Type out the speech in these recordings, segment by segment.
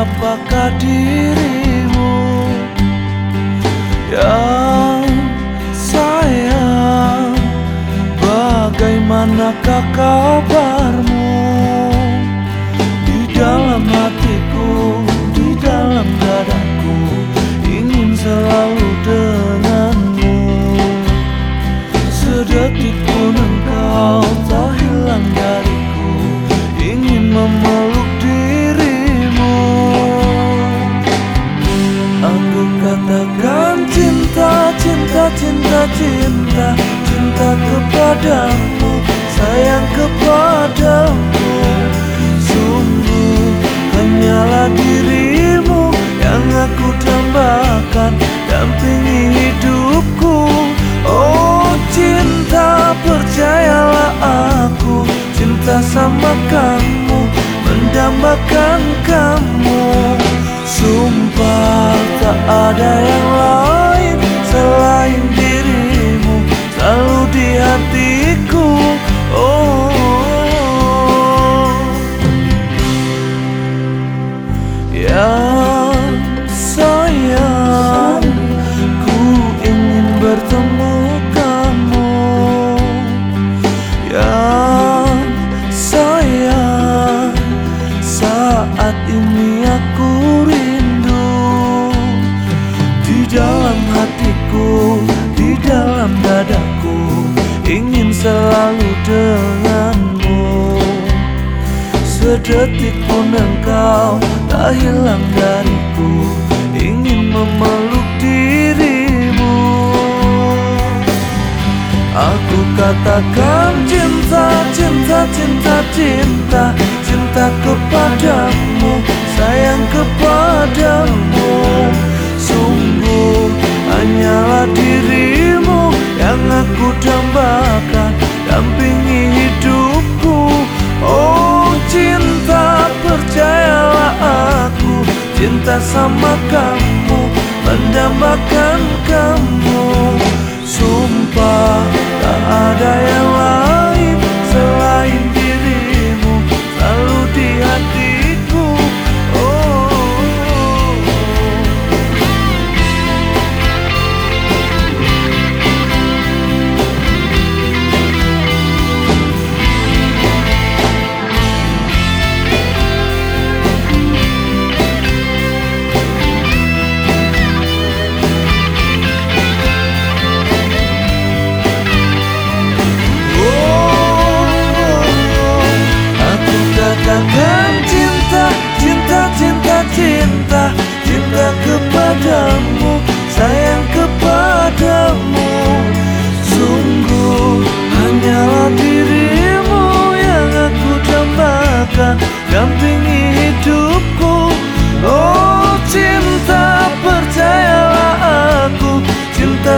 apakah dirimu yang sayang? Bagaimanakah kabar katakan cinta, cinta, cinta, cinta Cinta kepadamu, sayang kepadamu. Sungguh hanyalah dirimu yang aku dambakan Dampingi hidupku. Oh cinta percayalah aku Cinta sama kamu Mendambakan kamu. Sumpah tak ada yang lain Selain dirimu Selalu di hatiku. Oh Yang sayang Ku ingin bertemu kamu. Yang sayang Saat ini aku Sedetik pun engkau tak hilang dariku. Ingin memeluk dirimu. Aku katakan cinta, cinta, cinta, cinta Cinta kepadamu, sayang kepadamu Cinta sama kamu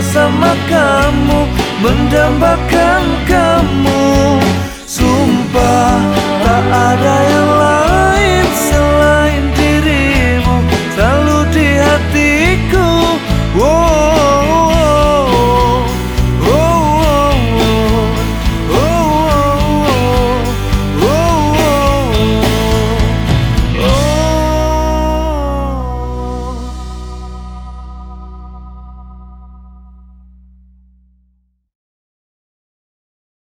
sama kamu